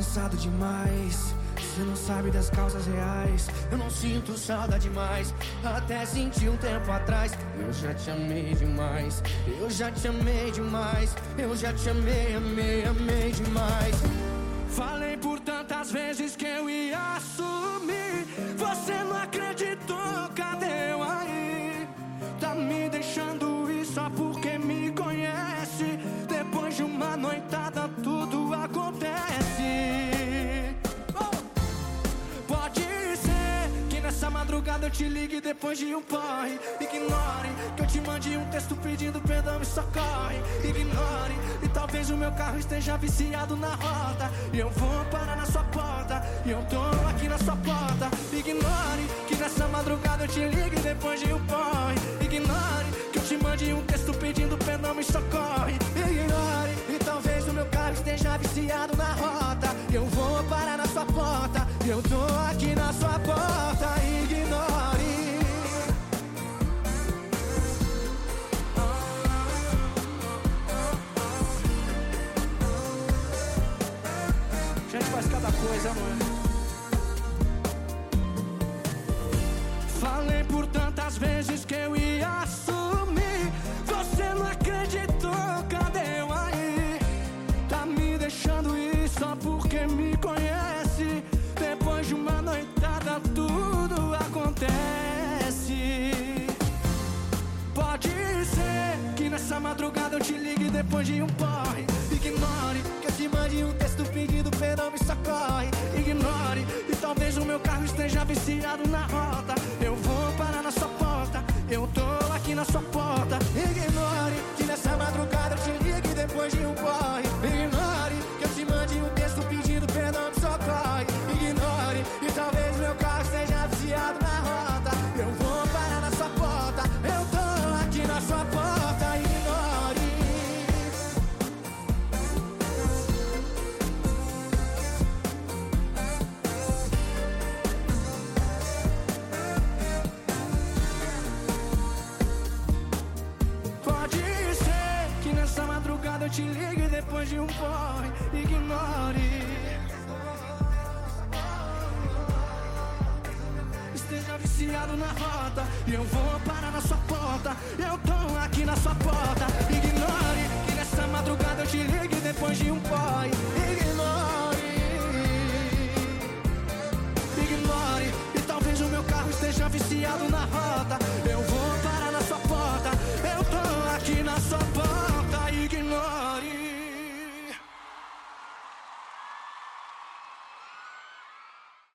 passado demais. Você não sabe das causas reais. Eu não sinto saudade demais. Até senti um tempo atrás. Eu já te amei demais. Eu já te amei demais. Eu já te amei, amei, amei demais. Falei por tantas vezes que eu ia assumir. Você não acreditou, cadê eu aí? Tá me deixando ir só porque eu te ligue depois de um porre Ignore que eu te mande um texto pedindo perdão e socorre Ignore e talvez o meu carro esteja viciado na roda E eu vou parar na sua porta e eu tô aqui na sua porta. Ignore que nessa madrugada eu te ligue depois de um porre. Ignore que eu te mande um texto pedindo perdão e socorre Ignore e talvez o meu carro esteja viciado na rota. E eu vou parar na sua porta e eu tô aqui na sua porta coisa, amor. Falei por tantas vezes que eu ia assumir. Você não acreditou, cadê eu aí? Tá me deixando ir só porque me conhece. Madrugada eu te ligue depois de um porre. Ignore que eu te mande um texto pedindo perdão, me socorre. Ignore e talvez o meu carro esteja viciado na rota. Eu vou parar na sua porta, eu tô aqui na sua porta. Ignore que nessa madrugada eu te ligue depois de um porre. De um porre Ignore. Esteja viciado na rota E eu vou parar na sua porta. Eu tô aqui na sua porta